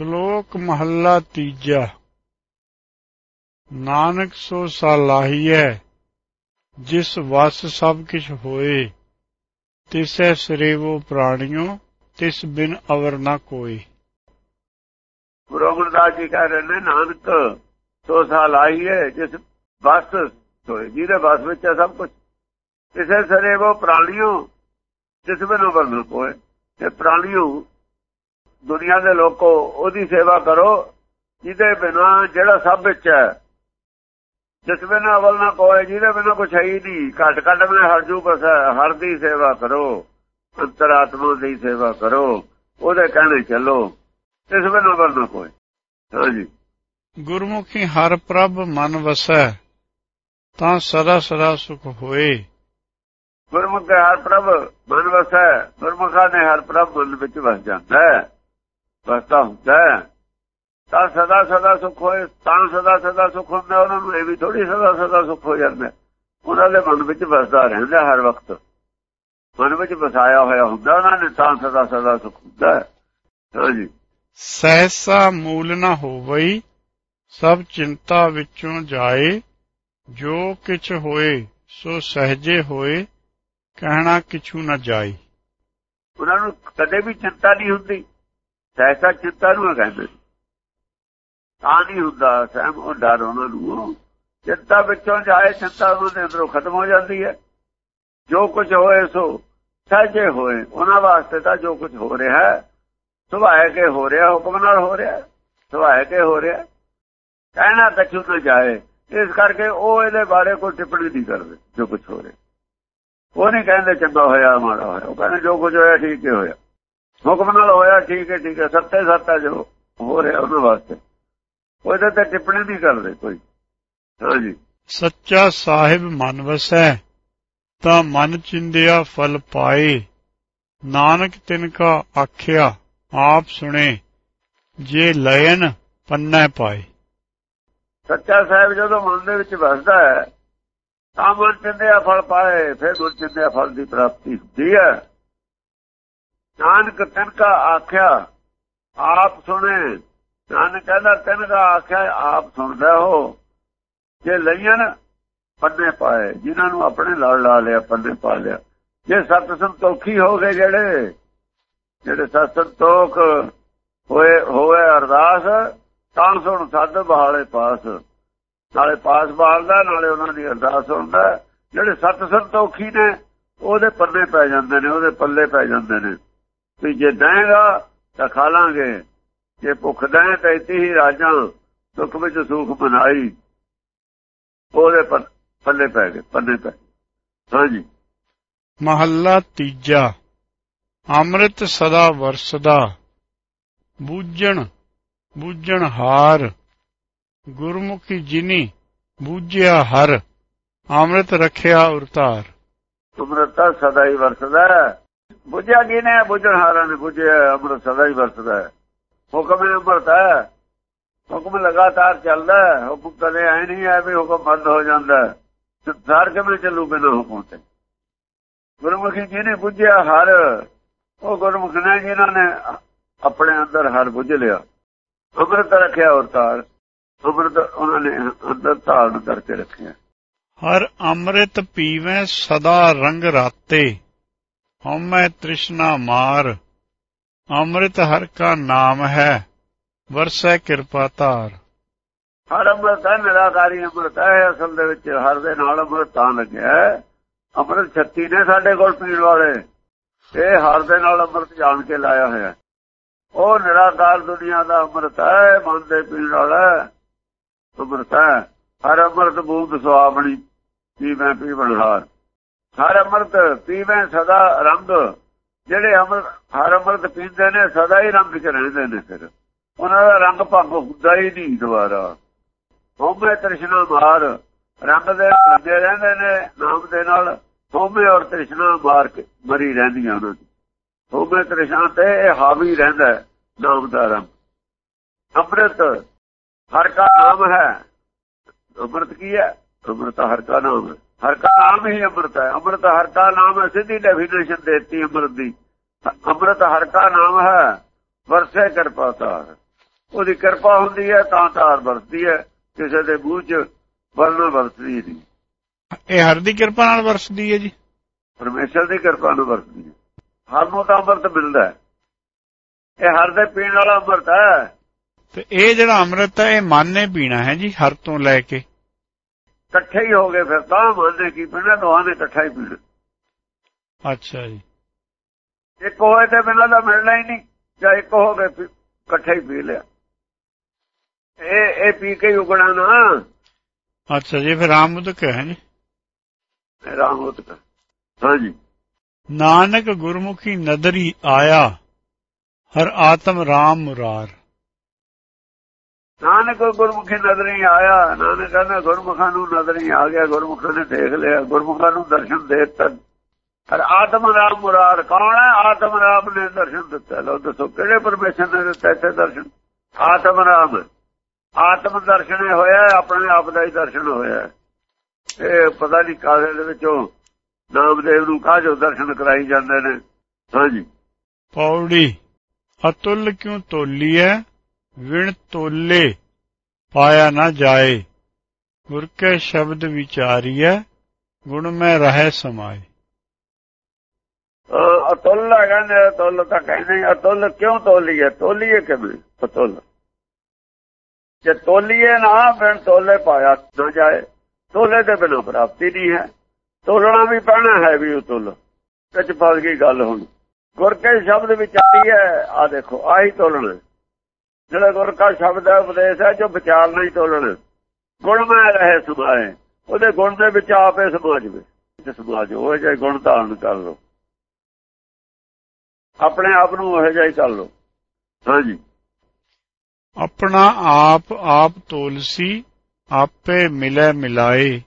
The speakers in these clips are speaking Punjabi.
ਸ਼ਲੋਕ ਮਹੱਲਾ ਤੀਜਾ। ਨਾਨਕ ਸੋ ਸਾਲਾਹੀਐ, ਜਿਸ ਵਸ ਸਭ ਕਿਛ ਹੋਏ, ਤਿਸੈ ਸਰੇਵੋ ਪ੍ਰਾਣਿਓ, ਤਿਸ ਬਿਨ ਅਵਰ ਨਾ ਕੋਈ ਗੁਰੂ ਅਮਰਦਾਸ ਜੀ ਕਹਿ ਰਹੇ ਨੇ, ਨਾਨਕ ਸੋ ਸਾਲਾਹੀਐ, ਜਿਸ ਵਸ ਹੋਏ, ਜਿਹਦੇ ਵਸ ਵਿੱਚ ਹੈ ਸਭ ਕੁਝ ਤਿਸੈ ਸਰੇਵੋ ਪ੍ਰਾਣਿਓ, ਤਿਸ ਬਿਨ ਅਵਰ ਨਾ ਕੋਈ ਤੇ ਪ੍ਰਾਣਿਓ ਦੁਨੀਆ ਦੇ ਲੋਕੋ ਉਹਦੀ ਸੇਵਾ ਕਰੋ ਜਿਹਦੇ ਬਿਨਾ ਜਿਹੜਾ ਸਭ ਵਿੱਚ ਹੈ ਜਿਸ ਬਿਨਾ ਅਵਲ ਨਾ ਕੋਈ ਜਿਹਦੇ ਬਿਨਾ ਕੁਛ ਹੈ ਹੀ ਨਹੀਂ ਘਟ ਘਟ ਮੈਂ ਹਰ ਜੂ ਬਸ ਹਰ ਦੀ ਸੇਵਾ ਕਰੋ ਅੰਤਰਾਤਮਾ ਦੀ ਸੇਵਾ ਕਰੋ ਉਹਦੇ ਕਹਿਣੇ ਚੱਲੋ ਇਸ ਬਿਨਾ ਅਵਲ ਨਾ ਕੋਈ ਹਾਂਜੀ। ਗੁਰਮੁਖੀ ਹਰ ਪ੍ਰਭ ਮਨ ਵਸੈ ਤਾਂ ਸਦਾ ਸਦਾ ਸੁਖ ਹੋਏ। ਗੁਰਮੁਖ ਹਰ ਪ੍ਰਭ ਮਨ ਵਸੈ ਗੁਰਮੁਖਾਂ ਨੇ ਹਰ ਪ੍ਰਭ ਮਨ ਵਿੱਚ ਵਸ ਜਾਂਦਾ ਹੈ। ਵਸਦਾ ਹੁੰਦਾ ਹੈ। ਤਾਂ ਸਦਾ ਸਦਾ ਸੁਖ ਹੋਏ ਤਾਂ ਸਦਾ ਸਦਾ ਸੁਖ ਹੁੰਦਾ ਉਹਨਾਂ ਨੂੰ ਇਹ ਵੀ ਥੋੜੀ ਸਦਾ ਸਦਾ ਸੁਖ ਹੋ ਜਾਂਦਾ ਉਹਨਾਂ ਦੇ ਮਨ ਵਿੱਚ ਵਸਦਾ ਰਹਿੰਦਾ ਹਰ ਵਕਤ। ਮਨ ਵਿੱਚ ਵਸਾਇਆ ਹੋਇਆ ਹੁੰਦਾ ਉਹਨਾਂ ਨੇ ਤਾਂ ਸਦਾ ਸਦਾ ਸੁਖ ਹੁੰਦਾ ਹਾਂਜੀ ਸਹਿਸਾ ਮੂਲ ਨਾ ਹੋਵਈ ਸਭ ਚਿੰਤਾ ਵਿੱਚੋਂ ਜਾਏ। ਜੋ ਕਿਛ ਹੋਏ ਸੋ ਸਹਜੇ ਹੋਏ ਕਹਿਣਾ ਕਿਛੂ ਨਾ ਜਾਈ ਉਹਨਾਂ ਨੂੰ ਕਦੇ ਵੀ ਚਿੰਤਾ ਨਹੀਂ ਹੁੰਦੀ। ਸਹਿਸਾ ਚਿੰਤਾ ਨੂੰ ਕਹਿੰਦੇ। ਤਾਂ ਨਹੀਂ ਹੁੰਦਾ, ਸਹਿਮ ਉਹ ਡਰ ਉਹਨਾਂ ਨੂੰ। ਚਿੰਤਾ ਵਿੱਚੋਂ ਜਾਏ, ਚਿੰਤਾ ਉਹਨਾਂ ਦੇ ਅੰਦਰੋਂ ਖਤਮ ਹੋ ਜਾਂਦੀ ਹੈ। ਜੋ ਕੁਝ ਹੋਏ, ਸੋ ਸਹਜੇ ਹੋਏ। ਉਹਨਾਂ ਵਾਸਤੇ ਤਾਂ ਜੋ ਕੁਝ ਹੋ ਰਿਹਾ ਹੈ ਸੁਭਾਏ ਕੇ ਹੋ ਰਿਹਾ, ਹੁਕਮ ਨਾਲ ਹੋ ਰਿਹਾ ਸੁਭਾਏ ਕੇ ਹੋ ਰਿਹਾ। ਕਹਿਣਾ ਕਛੂ ਨਾ ਜਾਏ। ਇਸ ਕਰਕੇ ਉਹ ਇਹਦੇ ਬਾਰੇ ਕੋਈ ਟਿੱਪਣੀ ਨਹੀਂ ਕਰਦੇ, ਜੋ ਕੁਝ ਹੋ ਰਿਹਾ। ਉਹ ਨਹੀਂ ਕਹਿੰਦੇ ਚੰਗਾ ਹੋਇਆ, ਮਾੜਾ ਹੋਇਆ। ਉਹ ਕਹਿੰਦੇ ਜੋ ਕੁਝ ਹੋਇਆ, ਠੀਕ ਹੀ ਹੋਇਆ। ਹੁਕਮ ਨਾਲ ਹੋਇਆ ਠੀਕ ਹੈ ਠੀਕ ਹੈ ਸੱਤੇ ਸੱਤਾ ਜੋ ਹੋ ਰਿਹਾ ਉਹਨਾਂ ਵਾਸਤੇ। ਉਹਦੇ ਤੇ ਟਿੱਪਣੀ ਨਹੀਂ ਕਰਦੇ ਕੋਈ। ਹਾਂਜੀ ਸੱਚਾ ਸਾਹਿਬ ਮਨ ਵਸੈ ਤਾਂ ਮਨ ਚਿੰਦਿਆ ਫਲ ਪਾਏ। ਨਾਨਕ ਤਿਨ ਕਾ ਆਖਿਆ ਆਪ ਸੁਣੇ ਜੇ ਲਇਨ ਪੰਨੈ ਪਾਏ। ਸੱਚਾ ਸਾਹਿਬ ਜਦੋਂ ਮਨ ਦੇ ਵਿੱਚ ਵਸਦਾ ਹੈ ਤਾਂ ਮਨ ਚਿੰਦਿਆ ਫਲ ਪਾਏ ਫਿਰ ਗੁਰ ਚਿੰਦਿਆ ਫਲ ਦੀ ਪ੍ਰਾਪਤੀ ਹੁੰਦੀ ਹੈ। ਨਾਨਕ ਤਿਨਕਾ ਆਖਿਆ, ਆਪ ਸੁਣੇ। ਨਾਨਕ ਕਹਿੰਦਾ ਤਿਨਕਾ ਆਖਿਆ, ਆਪ ਸੁਣਦਾ ਹੋ ਜੇ ਲਈਆਂ ਪੰਨੇ ਪਾਏ। ਜਿਨ੍ਹਾਂ ਨੂੰ ਆਪਣੇ ਲੜ ਲਾ ਲਿਆ, ਪੰਨੇ ਪਾ ਲਿਆ। ਜੇ ਸਤ ਸੰਤੋਖੀ ਹੋ ਗਏ ਜਿਹੜੇ ਜਿਹੜੇ ਸਤ ਸੰਤੋਖ ਹੋਏ ਹੋਏ ਅਰਦਾਸ, ਤਾਂ ਸੁਣ ਸੱਦ ਬਹਾਲੇ ਪਾਸ। ਨਾਲੇ ਪਾਸ ਬਹਾਲਦਾ, ਨਾਲੇ ਉਹਨਾਂ ਦੀ ਅਰਦਾਸ ਸੁਣਦਾ। ਜਿਹੜੇ ਸਤ ਸੰਤੋਖੀ ਨੇ, ਉਹਦੇ ਪੱਲੇ ਪੈ ਜਾਂਦੇ ਨੇ, ਉਹਦੇ ਪੱਲੇ ਪੈ ਜਾਂਦੇ ਨੇ। ਵੀ ਜੇ ਦੇਂਗਾ ਤਾਂ ਖਾ ਲਾਂਗੇ। ਜੇ ਭੁੱਖ ਦੇਂ ਤਾਂ ਇਤੀ ਹੀ ਰਾਜਾਂ ਦੁੱਖ ਵਿੱਚ ਸੁਖ ਮਨਾਈ। ਉਹਦੇ ਪੱਲੇ ਪੈ ਗਏ ਪੱਲੇ ਪੈ ਹਾਂਜੀ। ਮਹੱਲਾ ਤੀਜਾ। ਅੰਮ੍ਰਿਤ ਸਦਾ ਵਰਸਦਾ। ਬੂਝਣ ਬੂਝਣ ਹਾਰ। ਗੁਰਮੁਖੀ ਜਿਨੀ ਬੂਝਿਆ ਹਰ। ਅੰਮ੍ਰਿਤ ਰਖਿਆ ਉਰਤਾਰ। ਅੰਮ੍ਰਿਤ ਸਦਾ ਹੀ ਵਰਸਦਾ। ਬੁਝਿਆ ਕੀ ਨੇ ਹਾਰਾਂ ਨੇ ਬੁਝਿਆ ਅੰਮ੍ਰਿਤ ਸਦਾ ਹੀ ਵਰਸਦਾ ਹੈ। ਹੁਕਮ ਨੇ ਅੰਮ੍ਰਿਤ ਹੈ। ਹੁਕਮ ਲਗਾਤਾਰ ਚੱਲਦਾ ਹੈ। ਹੁਕਮ ਕਦੇ ਐ ਨਹੀਂ ਹੈ ਵੀ ਹੁਕਮ ਬੰਦ ਹੋ ਜਾਂਦਾ ਸੰਸਾਰ ਕਿਵੇਂ ਚੱਲੂ ਬਿਨਾਂ ਹੁਕਮ ਤੇ? ਗੁਰਮੁਖੀ ਜੀ ਨੇ ਹਰ, ਉਹ ਗੁਰਮੁਖ ਨੇ ਜਿਨ੍ਹਾਂ ਨੇ ਆਪਣੇ ਅੰਦਰ ਹਰ ਬੁਝ ਲਿਆ। ਅੰਮ੍ਰਿਤ ਰੱਖਿਆ ਅਵਤਾਰ ਅੰਮ੍ਰਿਤ ਉਹਨਾਂ ਨੇ ਅੰਦਰ ਧਾਰਨ ਕਰਕੇ ਰੱਖਿਆ। ਹਰ ਅੰਮ੍ਰਿਤ ਪੀਵੇਂ ਸਦਾ ਰੰਗ ਰਾਤੇ। ਹਉਮੈ ਤ੍ਰਿਸ਼ਨਾ ਮਾਰ, ਅੰਮ੍ਰਿਤ ਹਰ ਕਾ ਨਾਮ ਹੈ, ਵਰਸੈ ਕਿਰਪਾ ਧਾਰ। ਹਰ ਅੰਮ੍ਰਿਤ ਹੈ, ਨਿਰਾਕਾਰੀ ਅੰਮ੍ਰਿਤ ਹੈ, ਅਸਲ ਦੇ ਵਿੱਚ ਹਰ ਦੇ ਨਾਲ ਅੰਮ੍ਰਿਤ ਤਾਂ ਲੱਗਿਆ ਅੰਮ੍ਰਿਤ ਛੱਤੀ ਨੇ ਸਾਡੇ ਕੋਲ ਪੀਣ ਵਾਲੇ। ਇਹ ਹਰ ਦੇ ਨਾਲ ਅੰਮ੍ਰਿਤ ਜਾਣ ਕੇ ਲਾਇਆ ਹੋਇਆ ਉਹ ਨਿਰਾਕਾਰ ਦੁਨੀਆ ਦਾ ਅੰਮ੍ਰਿਤ ਹੈ, ਮਨ ਦੇ ਪੀਣ ਵਾਲਾ ਅੰਮ੍ਰਿਤ ਹੈ। ਹਰ ਅੰਮ੍ਰਿਤ ਬੂੰਦ ਸੁਆਵਣੀ ਮੈਂ ਪੀਵਣ ਬਣਹਾਰ। ਹਰ ਅੰਮ੍ਰਿਤ ਪੀਵੇਂ ਸਦਾ ਰੰਗ। ਜਿਹੜੇ ਅੰਮ੍ਰਿਤ ਹਰ ਅੰਮ੍ਰਿਤ ਪੀਂਦੇ ਨੇ, ਸਦਾ ਹੀ ਰੰਗ ਚ ਰਹਿੰਦੇ ਨੇ ਫਿਰ। ਉਹਨਾਂ ਦਾ ਰੰਗ ਭੰਗ ਹੁੰਦਾ ਹੀ ਨਹੀਂ ਦੁਬਾਰਾ। ਹੋਮੇ ਤ੍ਰਿਸ਼ਨਾ ਮਾਰ, ਰੰਗ ਦੇ ਲੱਗੇ ਰਹਿੰਦੇ ਨੇ ਨਾਮ ਦੇ ਨਾਲ। ਹੋਮੇ ਔਰ ਤ੍ਰਿਸ਼ਨਾ ਮਾਰ ਕੇ ਮਰੀ ਰਹਿੰਦੀਆਂ ਉਹਨਾਂ ਦੀ। ਹੋਮੇ ਤ੍ਰਿਸ਼ਨਾ ਤੇ ਹਾਵੀ ਰਹਿੰਦਾ ਨਾਮ ਦਾ ਰੰਗ। ਅੰਮ੍ਰਿਤ ਹਰ ਕਾ ਨਾਮ ਹੈ। ਅੰਮ੍ਰਿਤ ਕੀ ਹੈ? ਅੰਮ੍ਰਿਤ ਹਰ ਕਾ ਨਾਮ ਹੈ। ਹਰ ਕਾ ਨਾਮ ਹੀ ਅੰਮ੍ਰਿਤ ਹੈ। ਅੰਮ੍ਰਿਤ ਹਰ ਕਾ ਨਾਮ ਹੈ ਸਿੱਧੀ ਡੈਫੀਨੇਸ਼ਨ ਦੇਤੀ ਅੰਮ੍ਰਿਤ ਦੀ। ਅੰਮ੍ਰਿਤ ਹਰ ਕਾ ਨਾਮ ਹੈ ਵਰਸੇ ਕਿਰਪਾ ਤਾਰ ਉਹਦੀ ਕਿਰਪਾ ਹੁੰਦੀ ਹੈ ਤਾਂ ਧਾਰ ਵਰਤਦੀ ਹੈ। ਕਿਸੇ ਦੇ ਮੂੰਹ 'ਚ ਵਰਨਾ ਵਰਤਦੀ ਨਹੀਂ। ਇਹ ਹਰ ਦੀ ਕਿਰਪਾ ਨਾਲ ਵਰਸਦੀ ਹੈ ਜੀ? ਪਰਮੇਸ਼ਰ ਦੀ ਕਿਰਪਾ ਨਾਲ ਵਰਤਦੀ ਹੈ। ਹਰ ਨੂੰ ਤਾਂ ਅੰਮ੍ਰਿਤ ਮਿਲਦਾ ਹੈ। ਇਹ ਹਰ ਦੇ ਪੀਣ ਵਾਲਾ ਅੰਮ੍ਰਿਤ ਹੈ। ਤੇ ਇਹ ਜਿਹੜਾ ਅੰਮ੍ਰਿਤ ਹੈ ਇਹ ਮਨ ਨੇ ਪੀਣਾ ਹੈ ਜੀ ਹਰ ਤੋਂ ਲੈ ਕੇ। ਇਕੱਠੇ ਹੀ ਹੋ ਗਏ ਫਿਰ ਤਾਂ ਮੰਨਦੇ ਕੀ ਪੀਣਾ ਦੋਹਾਂ ਨੇ ਇਕੱਠਾ ਹੀ ਪੀਣਾ। ਅੱਛਾ ਜੀ। ਇੱਕ ਹੋਏ ਤੇ ਬਿਨਾਂ ਦਾ ਮਿਲਣਾ ਹੀ ਨਹੀਂ ਜਾਂ ਇੱਕ ਹੋ ਗਏ ਇਕੱਠਾ ਹੀ ਪੀ ਲਿਆ। ਇਹ ਇਹ ਪੀ ਕੇ ਉਗਣਾ ਨਾ। ਅੱਛਾ ਜੀ ਫਿਰ ਰਾਮੁਦਕ ਹੈ ਜੀ? ਰਾਮ ਉਤਕ ਹਾਂਜੀ ਨਾਨਕ ਗੁਰਮੁਖੀ ਨਦਰੀ ਆਇਆ ਹਰ ਆਤਮ ਰਾਮ ਮੁਰਾਰ। ਨਾਨਕ ਗੁਰਮੁਖੀ ਨਜ਼ਰ ਹੀ ਆਇਆ, ਨਾਨਕ ਕਹਿੰਦਾ ਗੁਰਮੁਖਾਂ ਨੂੰ ਨਜ਼ਰ ਹੀ ਆ ਗਿਆ, ਗੁਰਮੁਖਾਂ ਨੇ ਦੇਖ ਲਿਆ, ਗੁਰਮੁਖਾਂ ਨੂੰ ਦਰਸ਼ਨ ਦੇ ਦਿੱਤਾ। ਹਰ ਆਤਮ ਰਾਮ ਮੁਰਾਰ ਕੌਣ ਹੈ? ਆਤਮ ਰਾਮ ਨੇ ਦਰਸ਼ਨ ਦਿੱਤਾ। ਲੋ ਦੱਸੋ, ਕਿਹੜੇ ਪਰਮੇਸ਼ਰ ਨੇ ਦਿੱਤਾ ਇੱਥੇ ਦਰਸ਼ਨ? ਆਤਮ ਰਾਮ। ਆਤਮ ਦਰਸ਼ਨ ਹੋਇਆ, ਆਪਣੇ ਆਪ ਦਾ ਹੀ ਦਰਸ਼ਨ ਹੋਇਆ। ਇਹ ਪਤਾ ਨਹੀਂ ਕਾਹਦੇ ਦੇ ਵਿੱਚੋਂ ਨਾਮਦੇਵ ਨੂੰ ਕਾਹਜੋ ਦਰਸ਼ਨ ਕਰਾਈ ਜਾਂਦੇ ਨੇ। ਹਾਂਜੀ। ਪੌੜੀ, ਅਤੁੱਲ ਕਿਉ ਤੋਲੀਐ ਵਿਣ ਤੋਲੇ ਪਾਇਆ ਨਾ ਜਾਏ। ਗੁਰ ਕੇ ਸ਼ਬਦ ਵਿਚਾਰੀਐ, ਗੁਣ ਮੈਂ ਰਹੇ ਸਮਾਏ। ਅਹ ਅਤੁੱਲ ਹੈ ਕਹਿੰਦੇ ਅਤੁੱਲ ਤਾਂ ਕਹਿੰਦੇ ਅਤੁੱਲ ਕਿਉਂ ਤੋਲੀਏ? ਤੋਲੀਏ ਕਿਵੇਂ? ਅਤੁੱਲ। ਜੇ ਤੋਲੀਏ ਨਾ ਬਿਨ ਤੋਲੇ ਪਾਇਆ ਨਾ ਜਾਏ। ਤੋਲੇ ਦੇ ਬਿਨਾਂ ਪ੍ਰਾਪਤੀ ਨਹੀਂ ਹੈ। ਤੋਲਣਾ ਵੀ ਪੈਣਾ ਹੈ ਵੀ ਉਤੁੱਲ ਵਿੱਚ ਫਸ ਗਈ ਗੱਲ ਹੁਣ। ਗੁਰ ਕੇ ਸ਼ਬਦ ਵਿਚਾਰੀ ਹੈ ਆ ਦੇਖੋ, ਆਹੀ ਤੋਲਣਾ। ਜਿਹੜਾ ਗੁਰ ਕਾ ਸ਼ਬਦ ਹੈ ਉਪਦੇਸ਼ ਹੈ ਜੋ ਵਿਚਾਰ ਨਹੀਂ ਤੋਲਣਾ। ਗੁਣ ਮੈਂ ਰਹੇ ਸਮਾਏ ਉਹਦੇ ਗੁਣ ਦੇ ਵਿੱਚ ਆਪੇ ਸਮਾ ਜਵੇ। ਜੇ ਸਮਾ ਜੋ ਉਹ ਜੇ ਗੁਣ ਧਾਰਨ ਕਰ ਲੋ ਆਪਣੇ ਆਪ ਨੂੰ ਉਹ ਜਿਹਾ ਹੀ ਕਰ ਲੋ ਹਾਂਜੀ। ਆਪਣਾ ਆਪ ਆਪ ਤੋਲਸੀ ਆਪੇ ਮਿਲੇ ਮਿਲਾਏ।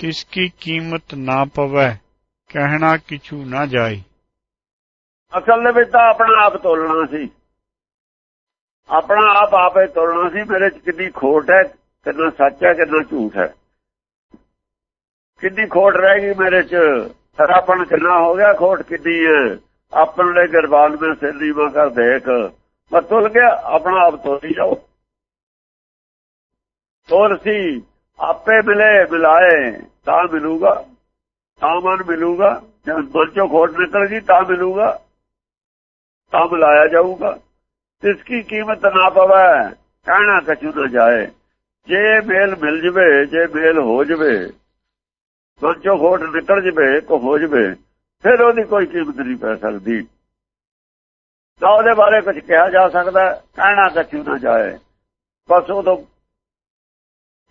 ਤਿਸ ਕੀ ਕੀਮਤ ਨਾ ਪਵੈ ਕਹਿਣਾ ਕਿਛੂ ਨਾ ਜਾਏ। ਅਸਲ ਦੇ ਵਿੱਚ ਤਾਂ ਆਪਣਾ ਆਪ ਤੋਲਣਾ ਸੀ। ਆਪਣਾ ਆਪ ਆਪੇ ਤੋਲਣਾ ਸੀ, ਮੇਰੇ ਚ ਕਿੰਨੀ ਖੋਟ ਹੈ, ਕਿੰਨਾ ਸੱਚ ਹੈ, ਕਿੰਨਾ ਝੂਠ ਹੈ। ਕਿੰਨੀ ਖੋਟ ਰਹਿ ਗਈ ਮੇਰੇ ਚ, ਸਰਾਪਣ ਕਿੰਨਾ ਹੋ ਗਿਆ ਖੋਟ ਕਿੰਨੀ ਹੈ। ਆਪਣ ਦੇ ਗਰਬਾਨ ਵਿੱਚ ਸਿਰ ਨੀਵਾ ਕਰ ਦੇਖ। ਮੈਂ ਤੁਲ ਗਿਆ, ਆਪਣਾ ਆਪ ਤੋਲੀ ਜਾਓ। ਤੋਲ ਸੀ, ਆਪੇ ਮਿਲੇ, ਮਿਲਾਏ, ਤਾਂ ਮਿਲੂਗਾ। ਤਾਂ ਮਨ ਮਿਲੂਗਾ, ਜਦ ਮਨ ਚੋਂ ਖੋਟ ਨਿਕਲ ਗਈ, ਤਾਂ ਮਿਲੂਗਾ। ਤਾਂ ਮਿਲਾਇਆ ਜਾਊਗਾ। ਇਸ ਕੀ ਕੀਮਤ ਨਾ ਪਵੇ, ਕਹਿਣਾ ਕਛੂ ਨਾ ਜਾਏ। ਜੇ ਮੇਲ ਮਿਲ ਜਵੇ, ਜੇ ਮੇਲ ਹੋ ਜਵੇ ਮਨ ਚੋਂ ਖੋਟ ਨਿਕਲ ਜਵੇ ਕੋ ਹੋ ਜਵੇ, ਫਿਰ ਉਹਦੀ ਕੋਈ ਕੀਮਤ ਨਹੀਂ ਪੈ ਸਕਦੀ। ਨਾ ਉਹਦੇ ਬਾਰੇ ਕੁਝ ਕਿਹਾ ਜਾ ਸਕਦਾ, ਕਹਿਣਾ ਕਛੂ ਨਾ ਜਾਏ। ਬਸ ਉਹ ਤੋਂ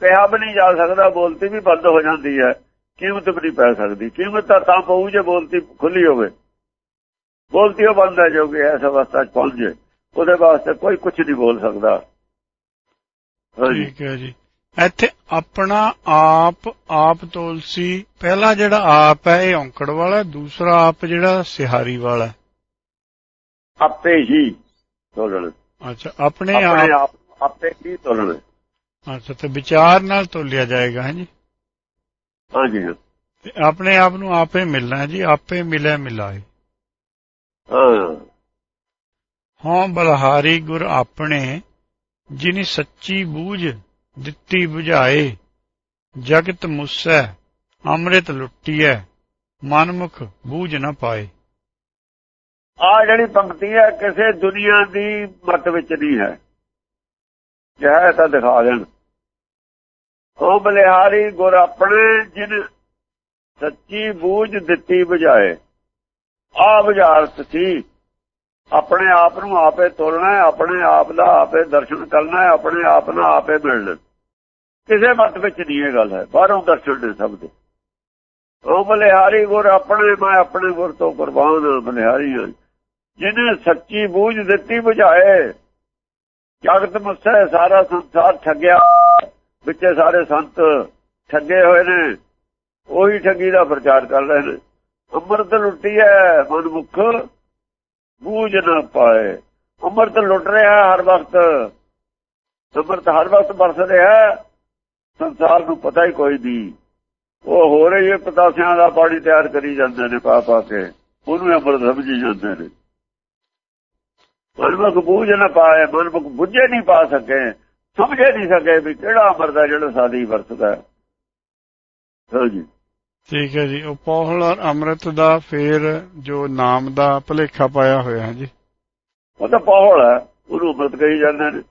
ਕਿਹਾ ਵੀ ਨਹੀਂ ਜਾ ਸਕਦਾ, ਬੋਲਤੀ ਵੀ ਬੰਦ ਹੋ ਜਾਂਦੀ ਹੈ, ਕੀਮਤ ਵੀ ਨਹੀਂ ਪੈ ਸਕਦੀ। ਕੀਮਤ ਤਾਂ ਤਾਂ ਪਊ ਜੇ ਬੋਲਤੀ ਖੁੱਲੀ ਹੋਵੇ। ਬੋਲਤੀ ਉਹ ਬੰਦ ਹੈ ਜੋ ਕਿ ਇਸ ਅਵਸਥਾ 'ਚ ਪਹੁੰਚ ਜੇ। ਉਹਦੇ ਵਾਸਤੇ ਕੋਈ ਕੁਝ ਨਹੀਂ ਬੋਲ ਸਕਦਾ। ਹਾਂਜੀ। ਠੀਕ ਹੈ ਜੀ। ਇੱਥੇ ਆਪਣਾ ਆਪ ਆਪ ਤੋਲਸੀ ਪਹਿਲਾ ਜਿਹੜਾ ਆਪ ਹੈ ਇਹ ਔਂਕੜ ਵਾਲਾ ਦੂਸਰਾ ਆਪ ਜਿਹੜਾ ਸਿਹਾਰੀ ਵਾਲਾ। ਆਪੇ ਹੀ ਤੋਲਣ। ਅੱਛਾ ਆਪਣੇ ਆਪ ਆਪ ਹੀ ਤੋਲਣ। ਅੱਛਾ ਤੇ ਵਿਚਾਰ ਨਾਲ ਤੋਲਿਆ ਜਾਏਗਾ ਹੈ ਜੀ? ਹਾਂਜੀ। ਹਾਂ। ਤੇ ਆਪਣੇ ਆਪ ਨੂੰ ਆਪੇ ਮਿਲਣਾ ਜੀ ਆਪੇ ਮਿਲੇ ਮਿਲਾਏ। ਹਾਂ। ਹਾਂ ਬਲਹਾਰੀ ਗੁਰ ਆਪਣੇ, ਜਿਨੀ ਸੱਚੀ ਬੂਝ ਦਿੱਤੀ 부ਝਾਏ ਜਗਤ ਮੁਸੈ, ਅੰਮ੍ਰਿਤ ਲੁੱਟੀਐ, ਮਨਮੁਖ ਬੂਝ ਨਾ ਪਾਏ। ਆ ਜਿਹੜੀ ਪੰਕਤੀ ਹੈ, ਕਿਸੇ ਦੁਨੀਆ ਦੀ ਮਤ ਵਿੱਚ ਨਹੀਂ ਹੈ। ਜਹ ਤਾਂ ਦਿਖਾ ਦੇਣ। ਉਹ ਬਲਿਹਾਰੀ ਗੁਰ ਆਪਣੇ, ਜਿਨ ਸੱਚੀ ਬੂਝ ਦਿੱਤੀ ਬੁਝਾਏ। ਆ ਬੁਝਾਰਤ ਸੀ। ਆਪਣੇ ਆਪ ਨੂੰ ਆਪੇ ਤੋਲਣਾ ਹੈ, ਆਪਣੇ ਆਪ ਦਾ ਆਪੇ ਦਰਸ਼ਨ ਕਰਨਾ ਹੈ, ਆਪਣੇ ਆਪ ਨਾਲ ਆਪੇ ਮਿਲਣਾ ਕਿਸੇ ਮਤ ਵਿੱਚ ਨਹੀਂ ਇਹ ਗੱਲ ਹੈ, ਬਾਹਰੋਂ ਦਰਸ਼ਨ ਨੇ ਸਭ ਦੇ। ਉਹ ਬਲਿਹਾਰੀ ਗੁਰ ਆਪਣੇ, ਮੈਂ ਆਪਣੇ ਗੁਰ ਤੋਂ ਕੁਰਬਾਨ ਹਾਂ, ਬਲਿਹਾਰੀ ਜਿਹਨੇ ਸੱਚੀ ਬੂਝ ਦਿੱਤੀ ਬੁਝਾਏ, ਜਗਤ ਮੁਸੈ ਸਾਰਾ ਸੰਸਾਰ ਠੱਗਿਆ, ਵਿੱਚੇ ਸਾਰੇ ਸੰਤ ਠੱਗੇ ਹੋਏ ਨੇ, ਉਹੀ ਠੱਗੀ ਦਾ ਪ੍ਰਚਾਰ ਕਰ ਰਹੇ ਨੇ। ਅੰਮ੍ਰਿਤ ਲੁੱਟੀ ਹੈ ਮਨਮੁਖ ਬੂਝ ਨਾ ਪਾਏ। ਅੰਮ੍ਰਿਤ ਲੁੱਟ ਰਿਹਾ ਹਰ ਵਕਤ। ਅੰਮ੍ਰਿਤ ਹਰ ਵਕਤ ਬਰਸ ਰਿਹਾ। ਸੰਸਾਰ ਨੂੰ ਪਤਾ ਹੀ ਕੋਈ ਨਹੀਂ। ਉਹ ਹੋ ਰਹੀ ਹੈ, ਪਤਾਸਿਆਂ ਦਾ ਪਾਣੀ ਤਿਆਰ ਕਰੀ ਜਾਂਦੇ ਨੇ ਪਾ ਪਾ ਕੇ। ਉਹਨੂੰ ਅੰਮ੍ਰਿਤ ਸਮਝੀ ਜਾਂਦੇ ਨੇ। ਮਨਮੁਖ ਬੂਝ ਨਾ ਪਾਏ, ਮਨਮੁਖ ਬੁੱਝੇ ਨਹੀਂ ਪਾ ਸਕੇ, ਸਮਝੇ ਨਹੀਂ ਸਕੇ ਵੀ ਕਿਹੜਾ ਅੰਮ੍ਰਿਤ ਹੈ ਜਿਹੜਾ ਸਾਦੀ ਵਰਤਦਾ ਹੈ। ਹਾਂਜੀ ਠੀਕ ਹੈ ਜੀ ਉਹ ਪੌਹਲ ਔਰ ਅੰਮ੍ਰਿਤ ਦਾ ਫੇਰ ਜੋ ਨਾਮ ਦਾ ਭਲੇਖਾ ਪਾਇਆ ਹੋਇਆ ਹੈ ਜੀ। ਉਹ ਤਾਂ ਪੌਹਲ ਹੈ ਉਹਨੂੰ ਅੰਮ੍ਰਿਤ ਕਹੀ ਜਾਂਦੇ ਨੇ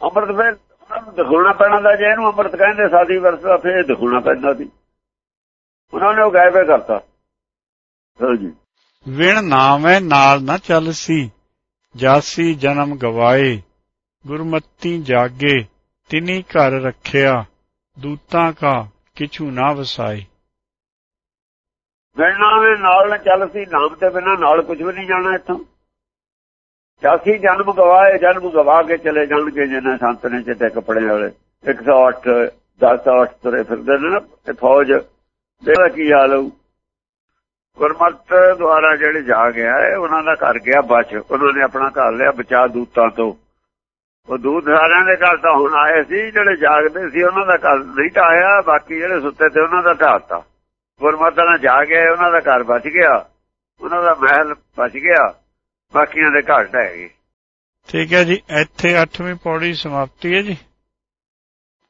ਅੰਮ੍ਰਿਤ ਫਿਰ ਉਹਨਾਂ ਨੂੰ ਦਿਖਾਉਣਾ ਪੈਣਾ ਦਾ ਜੇ ਇਹਨੂੰ ਅੰਮ੍ਰਿਤ ਕਹਿੰਦੇ ਸਾਦੀ ਵਰਤਦਾ ਫੇਰ ਦਿਖਾਉਣਾ ਪੈਂਦਾ ਸੀ। ਉਹਨਾਂ ਨੇ ਉਹ ਗਾਇਬੇ ਕਰਤਾ। ਹਾਂਜੀ ਵਿਣ ਨਾਮੈ ਨਾਲ ਨਾ ਚੱਲਸੀ ਜਾਸੀ ਜਨਮ ਗਵਾਏ ਗੁਰਮਤੀ ਜਾਗੇ ਤਿਨੀ ਘਰ ਰੱਖਿਆ ਦੂਤਾਂ ਕਾ ਕਿਛੂ ਨਾ ਵਸਾਏ। ਮਿਲਣਾ ਦੇ ਨਾਲ ਨਾ ਚੱਲ ਸੀ, ਨਾਮ ਤੇ ਬਿਨਾਂ ਨਾਲ ਕੁਝ ਵੀ ਨਹੀਂ ਜਾਣਾ ਇੱਥੋਂ। ਚਾਸੀ ਜਨਮ ਗਵਾਏ, ਜਨਮ ਗਵਾ ਕੇ ਚਲੇ ਜਾਣਗੇ ਜਿਹਨੇ ਸੰਤ ਨੇ ਚਿੱਟੇ ਕੱਪੜੇ ਵਾਲੇ। 108 108 ਤੁਰੇ ਫਿਰਦੇ ਨੇ ਨਾ ਫੌਜ। ਦੇਖਦਾ ਕੀ ਹਾਲ ਹੋਊ। ਗੁਰਮਤ ਦੁਆਰਾ ਜਿਹੜੇ ਜਾ ਗਿਆ ਹੈ ਉਹਨਾਂ ਦਾ ਘਰ ਗਿਆ ਬਚ ਉਹਨਾਂ ਨੇ ਆਪਣਾ ਘਰ ਲਿਆ ਬਚਾ ਦੂਤਾਂ ਤੋਂ। ਉਹ ਦੂਤ ਸਾਰਿਆਂ ਦੇ ਘਰ ਤਾਂ ਹੁਣ ਆਏ ਸੀ, ਜਿਹੜੇ ਜਾਗਦੇ ਸੀ ਉਹਨਾਂ ਦਾ ਘਰ ਨਹੀਂ ਢਾਇਆ ਬਾਕੀ ਜਿਹੜੇ ਸੁੱਤੇ ਤੇ ਉਹਨਾਂ ਦਾ ਢਾਤਾ ਗੁਰਮਤਿ ਨਾਲ ਜਾ ਗਏ ਉਹਨਾਂ ਦਾ ਘਰ ਬਚ ਗਿਆ। ਉਹਨਾਂ ਦਾ ਮਹਿਲ ਬਚ ਗਿਆ। ਬਾਕੀਆਂ ਦੇ ਘਰ ਢਹਿ ਗਏ। ਠੀਕ ਹੈ ਜੀ, ਇੱਥੇ 8ਵੀਂ ਪੌੜੀ ਸਮਾਪਤੀ ਹੈ ਜੀ।